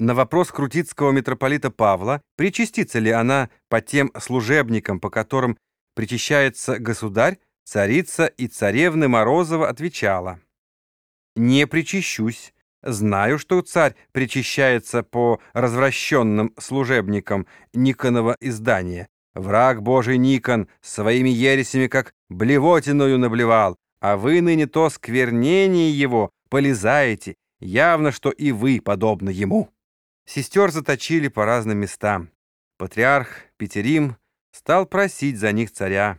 На вопрос крутицкого митрополита Павла, причастится ли она по тем служебникам, по которым причащается государь, царица и царевны Морозова отвечала. «Не причащусь. Знаю, что царь причащается по развращенным служебникам Никонова издания. Враг Божий Никон своими ересями как блевотиною наблевал, а вы ныне то сквернение его полезаете, явно, что и вы подобны ему». Сестер заточили по разным местам. Патриарх Петерим стал просить за них царя.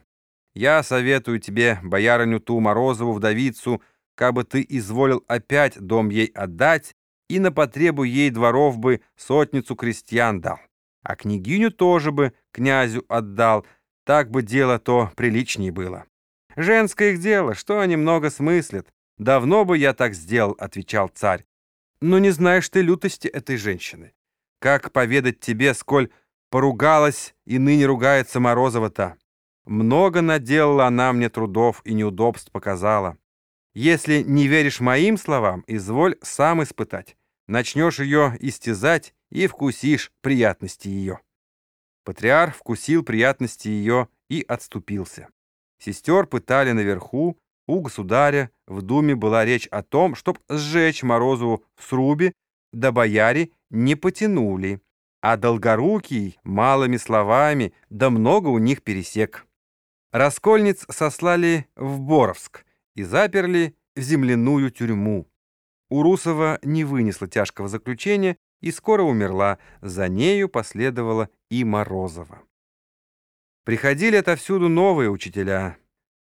«Я советую тебе, боярыню ту Морозову, вдовицу, кабы ты изволил опять дом ей отдать, и на потребу ей дворов бы сотницу крестьян дал. А княгиню тоже бы князю отдал, так бы дело то приличнее было. Женское их дело, что они много смыслят. Давно бы я так сделал, отвечал царь. Но не знаешь ты лютости этой женщины. Как поведать тебе, сколь поругалась и ныне ругается Морозова-то? Много наделала она мне трудов и неудобств показала. Если не веришь моим словам, изволь сам испытать. Начнешь ее истязать и вкусишь приятности ее. Патриарх вкусил приятности ее и отступился. Сестер пытали наверху, у государя в думе была речь о том, чтоб сжечь Морозову в срубе, да бояре не потянули, а Долгорукий малыми словами, да много у них пересек. Раскольниц сослали в Боровск и заперли в земляную тюрьму. Урусова не вынесла тяжкого заключения и скоро умерла, за нею последовала и Морозова. Приходили отовсюду новые учителя.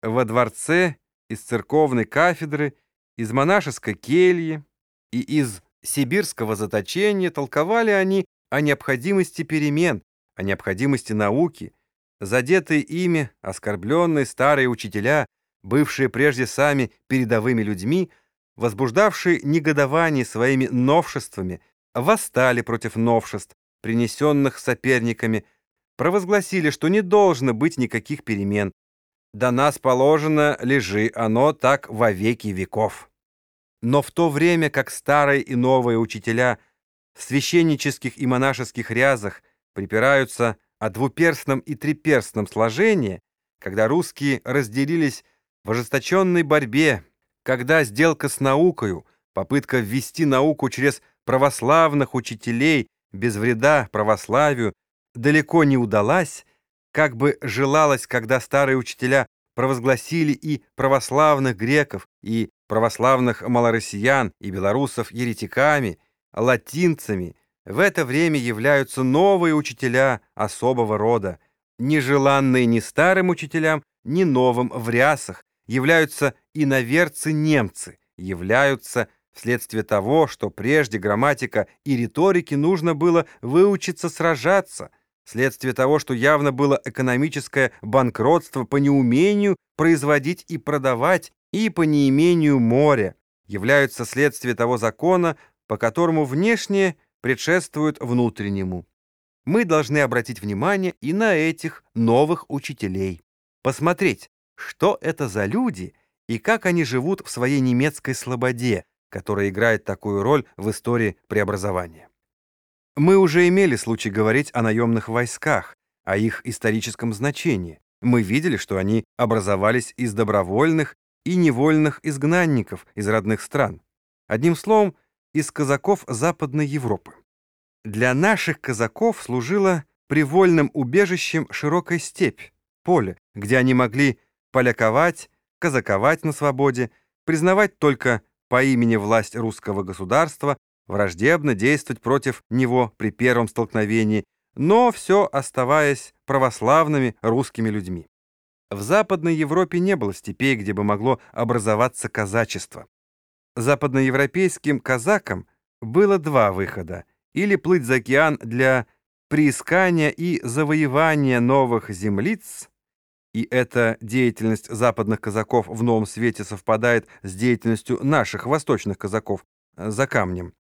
Во дворце из церковной кафедры, из монашеской кельи и из сибирского заточения толковали они о необходимости перемен, о необходимости науки. Задетые ими, оскорбленные старые учителя, бывшие прежде сами передовыми людьми, возбуждавшие негодование своими новшествами, восстали против новшеств, принесенных соперниками, провозгласили, что не должно быть никаких перемен, до нас положено, лежи оно так во веки веков. Но в то время, как старые и новые учителя в священнических и монашеских рязах припираются о двуперстном и триперстном сложении, когда русские разделились в ожесточенной борьбе, когда сделка с наукою, попытка ввести науку через православных учителей без вреда православию далеко не удалась, как бы желалось, когда старые учителя провозгласили и православных греков, и православных малороссиян, и белорусов еретиками, латинцами, в это время являются новые учителя особого рода, нежеланные ни старым учителям, ни новым в рясах, являются иноверцы-немцы, являются вследствие того, что прежде грамматика и риторики нужно было выучиться сражаться – Следствие того, что явно было экономическое банкротство по неумению производить и продавать и по неимению моря, являются следствие того закона, по которому внешнее предшествует внутреннему. Мы должны обратить внимание и на этих новых учителей. Посмотреть, что это за люди и как они живут в своей немецкой слободе, которая играет такую роль в истории преобразования. Мы уже имели случай говорить о наемных войсках, о их историческом значении. Мы видели, что они образовались из добровольных и невольных изгнанников из родных стран. Одним словом, из казаков Западной Европы. Для наших казаков служила привольным убежищем широкая степь, поле, где они могли поляковать, казаковать на свободе, признавать только по имени власть русского государства, враждебно действовать против него при первом столкновении, но все оставаясь православными русскими людьми. В Западной Европе не было степей, где бы могло образоваться казачество. Западноевропейским казакам было два выхода – или плыть за океан для приискания и завоевания новых землиц, и эта деятельность западных казаков в новом свете совпадает с деятельностью наших восточных казаков за камнем,